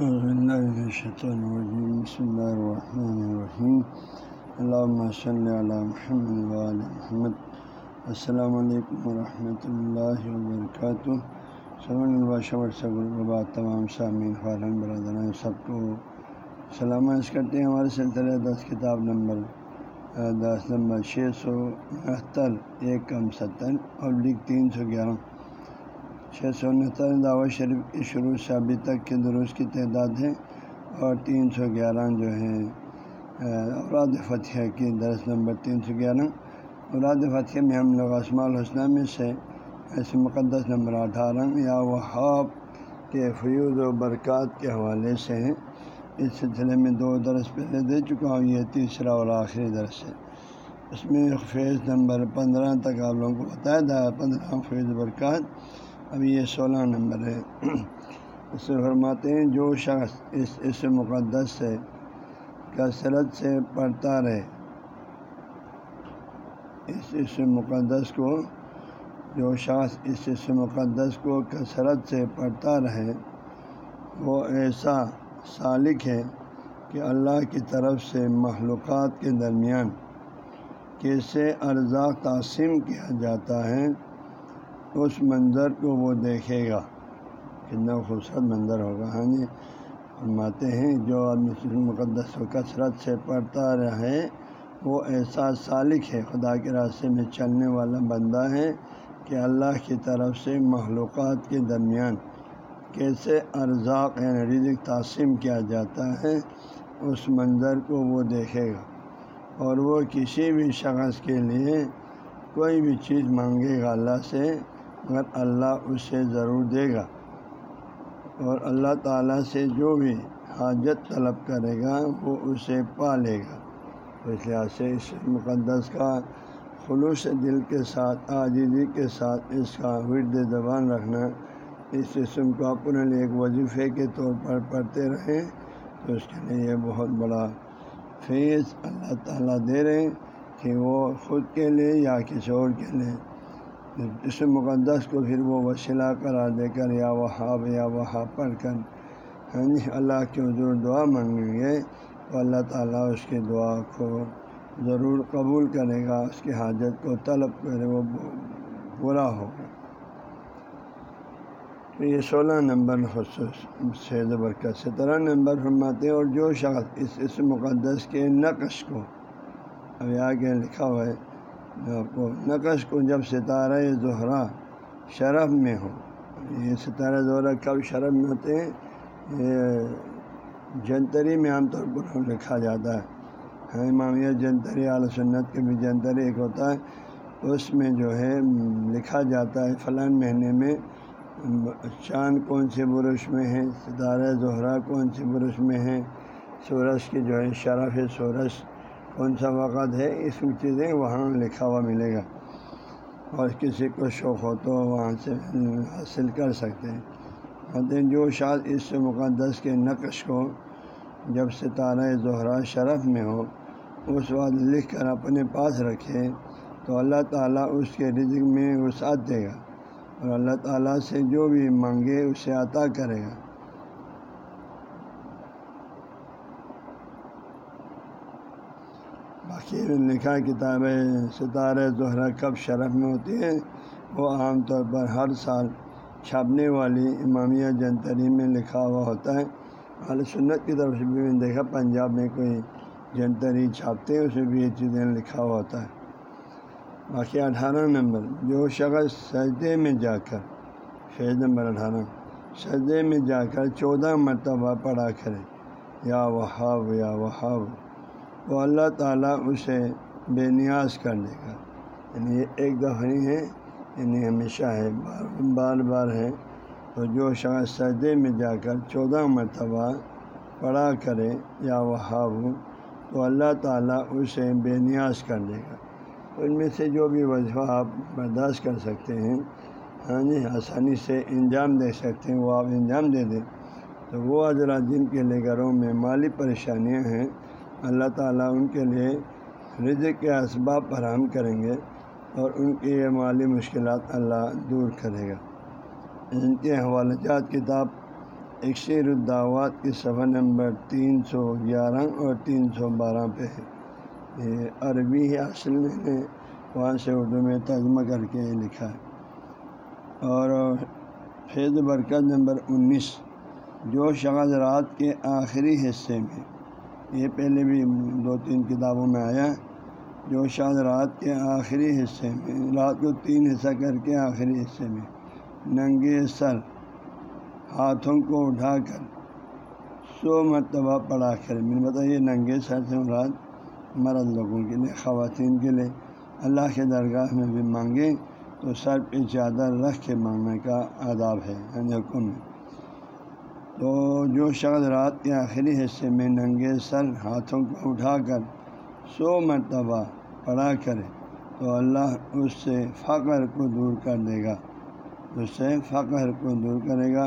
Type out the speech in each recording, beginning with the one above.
بسم اللہ الرحمن الرحیم علامہ صلی اللہ محمد محمد السلام علیکم ورحمۃ اللہ وبرکاتہ بعد تمام سامعین خارن برادران سب کو سلامت کرتے ہیں ہمارے سلسلے دس کتاب نمبر دس نمبر چھ سو انہتر ایک کم ستر اور تین سو گیارہ چھ سو انہتر دعوت شریف کی شروع سے ابھی تک کے درست کی تعداد ہے اور تین سو گیارہ جو ہے اوراد فتح کی درس نمبر تین سو گیارہ۔ اوراد فتح میں ہم لوگ اسماع الحسنہ میں سے ایسے مقدس نمبر اٹھارہ یا وہاب کے فیوز و برکات کے حوالے سے ہیں۔ اس سلسلے میں دو درس پہلے دے چکا ہوں، یہ تیسرا اور آخری درس ہے۔ اس میں فیض نمبر پندرہ تک آپ لوگوں کو بتایا تھا، پندرہ فیض برکات۔ ابھی یہ سولہ نمبر ہے۔ اس سے فرماتے ہیں، جو شخص اس اس مقدس سے، کثرت سے پڑھتا رہے، اس اس مقدس کو، جو شخص اس اس مقدس کو کثرت سے پڑھتا رہے، وہ ایسا سالک ہے کہ اللہ کی طرف سے معلومات کے درمیان کیسے ارزاق تقسیم کیا جاتا ہے۔ اس منظر کو وہ دیکھے گا کتنا خوبصورت منظر ہوگا۔ ہاں جی فرماتے ہیں، جو آدمی مقدس و کثرت سے پڑھتا رہے، وہ ایسا سالک ہے۔ خدا کے راستے میں چلنے والا بندہ ہے کہ اللہ کی طرف سے معلومات کے درمیان کیسے ارزاق یعنی رزق تقسیم کیا جاتا ہے، اس منظر کو وہ دیکھے گا۔ اور وہ کسی بھی شخص کے لیے کوئی بھی چیز مانگے گا اللہ سے مگر اللہ اسے ضرور دے گا اور اللہ تعالیٰ سے جو بھی حاجت طلب کرے گا، وہ اسے پا لے گا۔ اس لحاظ سے اس مقدس کا خلوص دل کے ساتھ عاجزی کے ساتھ اس کا ورد زبان رکھنا، اس قسم کو اپنے لیے ایک وظیفے کے طور پر پڑھتے رہیں، تو اس کے لیے یہ بہت بڑا فیض اللہ تعالیٰ دے رہے ہیں کہ وہ خود کے لیے یا کسی اور کے لیے اس مقدس کو پھر وہ وسیلہ قرار دے کر یا وہاب یا وہاں پڑھ کر ہاں جی، اللہ کے حضور دعا مانگیں گے تو اللہ تعالیٰ اس کی دعا کو ضرور قبول کرے گا، اس کی حاجت کو طلب کرے، وہ پورا ہوگا تو یہ سولہ نمبر خصوص سے برکت سترہ نمبر فرماتے ہیں اور جو شخص اس اس مقدس کے نقش کو ابھی آگے لکھا ہوا ہے کو نقش کو جب ستارہ زہرا شرف میں ہو۔ یہ ستارہ زہرا کب شرف میں ہوتے ہیں؟ یہ جنتری میں عام طور پر لکھا جاتا ہے۔ ہاں امامیہ جنتری اعلی سنت کے بھی جنتری ایک ہوتا ہے۔ اس میں جو ہے لکھا جاتا ہے فلاں مہینے میں، چاند کون سے برش میں ہے؟ ستارہ زہرا کون سے برش میں ہے؟ سورج کی جو ہے شرف سورج کون سا وقت ہے، اس چیزیں وہاں لکھا ہوا ملے گا۔ اور کسی کو شوق ہو تو وہاں سے حاصل کر سکتے ہیں۔ ہیں، جو شاید اس مقدس کے نقش کو جب ستارہ زہرا شرف میں ہو، اس وقت لکھ کر اپنے پاس رکھے، تو اللہ تعالیٰ اس کے رزق میں وسعت دے گا۔ اور اللہ تعالیٰ سے جو بھی مانگے، اسے عطا کرے گا۔ باقی لکھا کتابیں ستارہ زہرہ، کب شرف میں ہوتی ہیں، وہ عام طور پر ہر سال چھاپنے والی امامیہ جنتری میں لکھا ہوا ہوتا ہے۔ عال سنت کی طرف سے بھی میں نے دیکھا، پنجاب میں کوئی جنتری چھاپتے ہیں اس میں بھی یہ چیزیں لکھا ہوا ہوتا ہے۔ باقی اٹھارہ نمبر جو شخص سجدے میں جا کر۔ فیض نمبر اٹھارہ، سجدے میں جا کر چودہ مرتبہ پڑھا کرے یا وہاب یا وہاب۔ تو اللہ تعالیٰ اسے بے نیاز کر دے گا۔ یعنی یہ ایک دفعہ ہے یعنی ہمیشہ ہے، بار بار بار ہے۔ تو جو شخص سجدے میں جا کر چودہ مرتبہ پڑھا کرے، یا وہ ہو، تو اللہ تعالیٰ اسے بے نیاز کر دے گا۔ ان میں سے جو بھی وظیفہ آپ برداشت کر سکتے ہیں ہاں جی آسانی سے انجام دے سکتے ہیں، وہ آپ انجام دے دیں۔ تو وہ حضرات جن کے لیے گھروں میں مالی پریشانیاں ہیں اللہ تعالیٰ ان کے لیے رزق کے اسباب فراہم کریں گے اور ان کی یہ مالی مشکلات اللہ دور کرے گا۔ ان کے حوالہ جات کتاب اکثر الدعوات کے صفحہ نمبر تین سو گیارہ اور تین سو بارہ پہ ہے۔ یہ عربی ہے اصل میں نے وہاں سے اردو میں ترجمہ کر کے لکھا ہے۔ اور فیض برکت نمبر انیس، جو شخص رات کے آخری حصے میں یہ پہلے بھی دو تین کتابوں میں آیا جو شاید رات کے آخری حصے میں، رات کو تین حصہ کر کے آخری حصے میں۔ ننگے سر، ہاتھوں کو اٹھا کر سو مرتبہ پڑھا کر۔ میں نے بتایا، یہ ننگے سر سے رات مرد لوگوں کے لیے، خواتین کے لیے۔ اللہ کے درگاہ میں بھی مانگیں تو سر پہ چادر رکھ کے مانگنے کا آداب ہے۔ ہاں جی، حکم ہے۔ تو جو شخص رات کے آخری حصے میں ننگے سر ہاتھوں کو اٹھا کر سو مرتبہ پڑھا کرے تو اللہ اس سے فقر کو دور کر دے گا۔ اس سے فقر کو دور کرے گا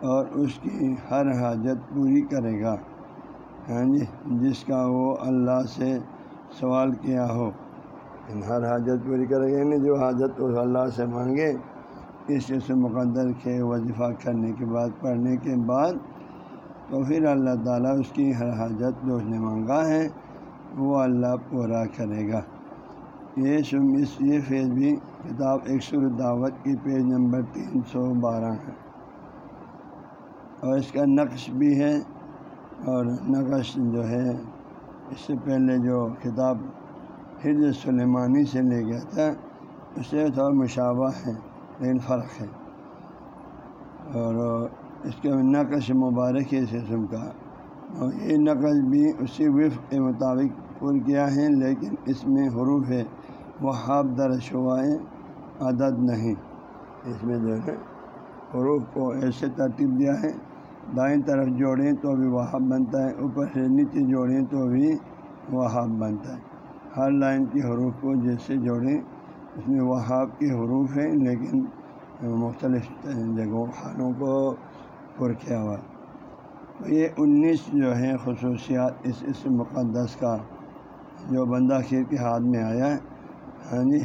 اور اس کی ہر حاجت پوری کرے گا۔ ہاں جی جس کا وہ اللہ سے سوال کیا ہو ہر حاجت پوری کرے گا یعنی جو حاجت اس اللہ سے مانگے اس سے مقدر کے وظیفہ کرنے کے بعد، پڑھنے کے بعد تو پھر اللہ تعالیٰ اس کی ہر حاجت جو اس نے مانگا ہے، وہ اللہ پورا کرے گا۔ یہ اس، یہ فیض بھی کتاب ایک سر دعوت کی پیج نمبر تین سو بارہ ہے۔ اور اس کا نقش بھی ہے، اور نقش جو ہے، اس سے پہلے جو کتاب حرض سلیمانی سے لے گیا تھا اس سے تھوڑا مشابہ ہے۔ لیکن فرق ہے۔ اور اس کے نقش مبارک ہے اس قسم کا۔ اور یہ نقش بھی اسی وفق کے مطابق پر کیا ہے، لیکن اس میں حروف ہے وہ ہاف در شعائیں عدد نہیں۔ اس میں جو ہے، حروف کو ایسے ترتیب دیا ہے۔ دائیں طرف جوڑیں تو بھی وہاب بنتا ہے، اوپر سے نیچے جوڑیں تو بھی وہاب بنتا ہے۔ ہر لائن کی حروف کو جیسے جوڑیں۔ اس میں وہاب کے حروف ہیں، لیکن مختلف جگہوں، خانوں کو پر کیا ہوا۔ تو یہ انیس جو ہے خصوصیات اس اس مقدس کا جو بندہ خیر کے ہاتھ میں آیا ہے ہاں جی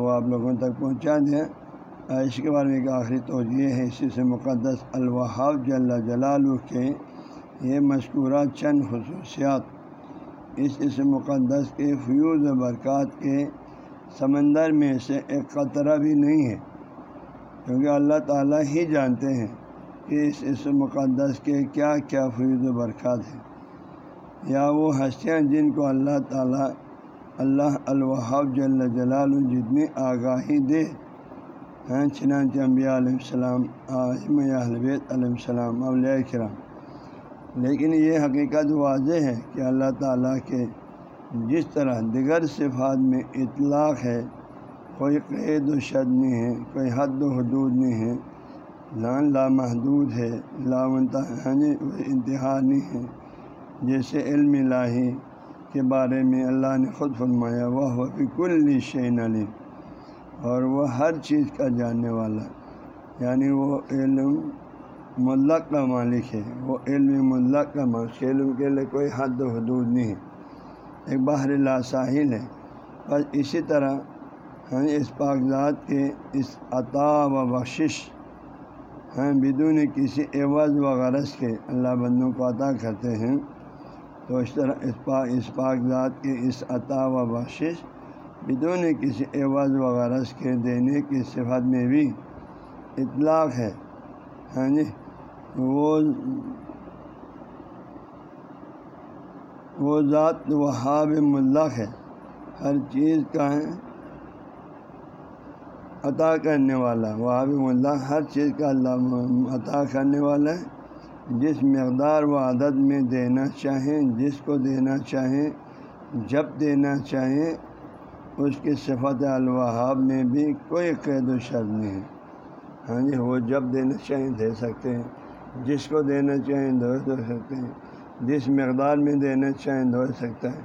وہ آپ لوگوں تک پہنچا دیں۔ اس کے بارے میں ایک آخری توجہ ہے اسی سے مقدس الوہاب جل جلال کے یہ مذکورہ چند خصوصیات۔ اس اس مقدس کے فیوز و برکات کے سمندر میں سے ایک قطرہ بھی نہیں ہے، کیونکہ اللہ تعالیٰ ہی جانتے ہیں کہ اس اس مقدس کے کیا کیا فیوز و برکات ہیں۔ یا وہ ہستیاں جن کو اللہ تعالیٰ، اللہ الوہاب جل جلال جتنی آگاہی دے، ہیں۔ چنانچہ انبیاء علیہ السلام عظم البیت علیہ السلام، اولیاء کرام۔ لیکن یہ حقیقت واضح ہے کہ اللہ تعالیٰ کے جس طرح دیگر صفات میں اطلاق ہے، کوئی قید و شد نہیں ہے، کوئی حد و حدود نہیں ہے۔ لان لامحدود ہے لامتحانی انتہا نہیں ہے۔ جیسے علم الہی کے بارے میں اللہ نے خود فرمایا وہ کل شعین علی اور وہ ہر چیز کا جاننے والا یعنی وہ علم ملک کا مالک ہے۔ وہ علم ملک کا مالک، علم کے لیے کوئی حد و حدود نہیں ہے۔ ایک باہر لا ساحل ہے۔ بس اسی طرح ہیں اس کاغذات کے اس عطا و بخشش ہیں بدون کسی عوض و غرض کے اللہ بندوں کو عطا کرتے ہیں۔ تو اس طرح اس پاک اس کاغذات کے اس عطا و بخشش بدون کسی عوض و غرض کے دینے کی صفت میں بھی اطلاق ہے۔ ہاں جی وہ وہ ذات وہاب ملق ہے۔ ہر چیز کا ہے، عطا کرنے والا۔ وہاب ملق ہر چیز کا اللہ عطا کرنے والا ہے۔ جس مقدار و عادت میں دینا چاہیں، جس کو دینا چاہیں، جب دینا چاہیں، اس کی صفت الوہاب میں بھی کوئی قید و شرط نہیں ہے۔ ہاں جی وہ جب دینا چاہیں دے سکتے ہیں، جس کو دینا چاہیں دو دے سکتے ہیں۔ جس مقدار میں دینا چاہیں دو سکتا ہے۔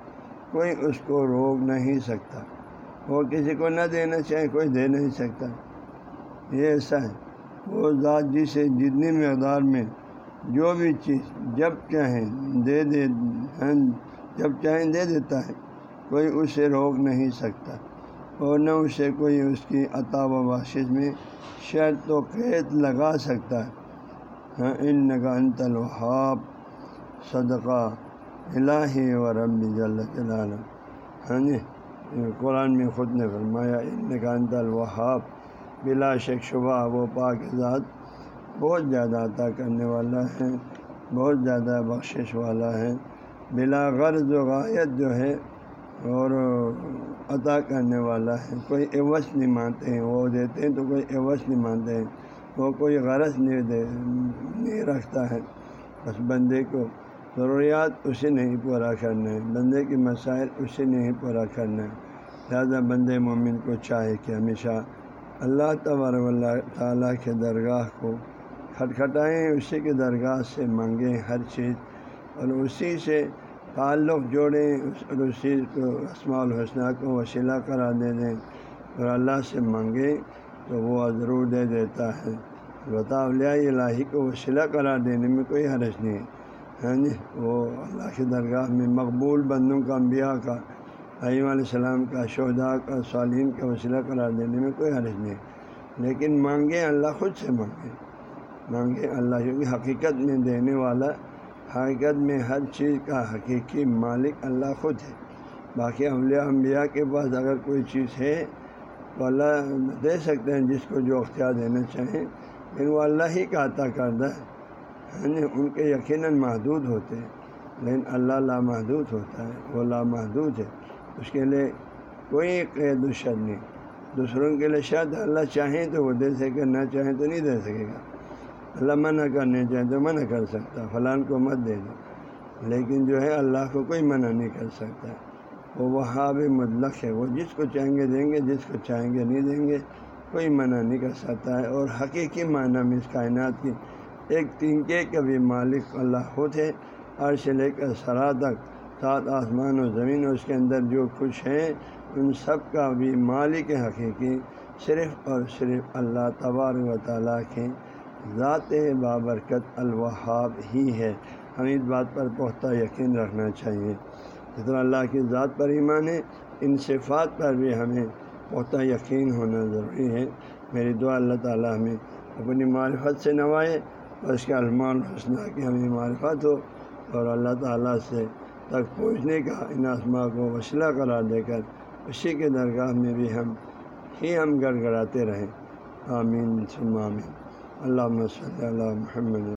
کوئی اس کو روک نہیں سکتا۔ وہ کسی کو نہ دینا چاہے، کوئی دے نہیں سکتا۔ یہ ایسا ہے۔ وہ ذات جسے جتنی مقدار میں جو بھی چیز جب چاہیں دے دے جب چاہیں دے دیتا ہے، کوئی اسے روک نہیں سکتا۔ اور نہ اسے کوئی اس کی عطا و بخش میں شرط و قید لگا سکتا ہے۔ ہاں ان نگا ان تلوحاب صدقہ الہی و رب جل ہاں جی قرآن میں خود نے فرمایا ان نگا بلا شک شبہ وہ پاک ذات بہت زیادہ عطا کرنے والا ہے، بہت زیادہ بخشش والا ہے۔ بلا غرض و غایت جو ہے اور عطا کرنے والا ہے۔ کوئی عوض نہیں مانتے ہیں، وہ دیتے ہیں تو کوئی عوض نہیں مانتے ہیں، وہ کوئی غرض نہیں دے، نہیں رکھتا ہے۔ بس بندے کو ضروریات اسے نہیں پورا کرنا ہے بندے کے مسائل اسے نہیں پورا کرنا ہے لہٰذا بندے مومن کو چاہے کہ ہمیشہ اللہ تبارک اللہ تعالیٰ کے درگاہ کو کھٹکھٹائیں، اسی کے درگاہ سے مانگیں ہر چیز اور اسی سے تعلق جوڑیں اور اسی کو اسماع الحسنہ کو وسیلہ کرا دے دیں۔ اور اللہ سے مانگیں تو وہ ضرور دے دیتا ہے۔ بتاؤ الہی کو وسیلہ کرا دینے میں کوئی حرج نہیں۔ ہے ہاں جی وہ اللہ کی درگاہ میں مقبول بندوں کا انبیاء کا عیم علیہ السلام کا شہدا کا صالین کا وسیلہ قرار دینے میں کوئی حرج نہیں۔ لیکن مانگیں اللہ خود سے مانگیں۔ مانگیں اللہ کیونکہ حقیقت میں دینے والا، حقیقت میں ہر چیز کا حقیقی مالک اللہ خود ہے۔ باقی اولیاء انبیاء کے پاس اگر کوئی چیز ہے تو اللہ دے سکتے ہیں جس کو جو اختیار دینا چاہیں، لیکن وہ اللہ ہی کا عطا کردہ ہے۔ ہاں جی، ان کے یقیناً محدود ہوتے ہیں، لیکن اللہ لامحدود ہوتا ہے، وہ لامحدود ہے۔ اس کے لیے کوئی قید و شر نہیں۔ دوسروں کے لیے شاید اللہ چاہیں تو وہ دے سکے، نہ چاہیں تو نہیں دے سکے گا۔ اللہ منع کرنے چاہیں تو منع کر سکتا فلان کو مت دے دو۔ لیکن جو ہے، اللہ کو کوئی منع نہیں کر سکتا۔ وہ وہاب مطلق ہے، وہ جس کو چاہیں گے دیں گے، جس کو چاہیں گے نہیں دیں گے، کوئی منع نہیں کر سکتا ہے۔ اور حقیقی معنی میں اس کائنات کی ایک تنکے کا بھی مالک اللہ خود ہے عرش لے کر سرا تک، سات آسمان و زمین اور اس کے اندر جو کچھ ہیں، ان سب کا بھی مالک حقیقی صرف اور صرف اللہ تبار و تعالیٰ کے ذات بابرکت الوہاب ہی ہے۔ ہمیں اس بات پر پختہ یقین رکھنا چاہیے۔ جتنا اللہ کی ذات پر ایمان ہے، ان صفات پر بھی ہمیں پختہ یقین ہونا ضروری ہے۔ میری دعا اللہ تعالیٰ ہمیں اپنی معرفت سے نوائے اور اس کے المان حسنہ کی ہمیں معرفت ہو اور اللہ تعالیٰ سے تک پہنچنے کا ان آسما کو وسیلہ قرار دے کر اسی کے درگاہ میں بھی ہم ہی ہم گڑ گڑاتے رہیں۔ آمین، ثم آمین۔ اللہ صلی اللہ محمد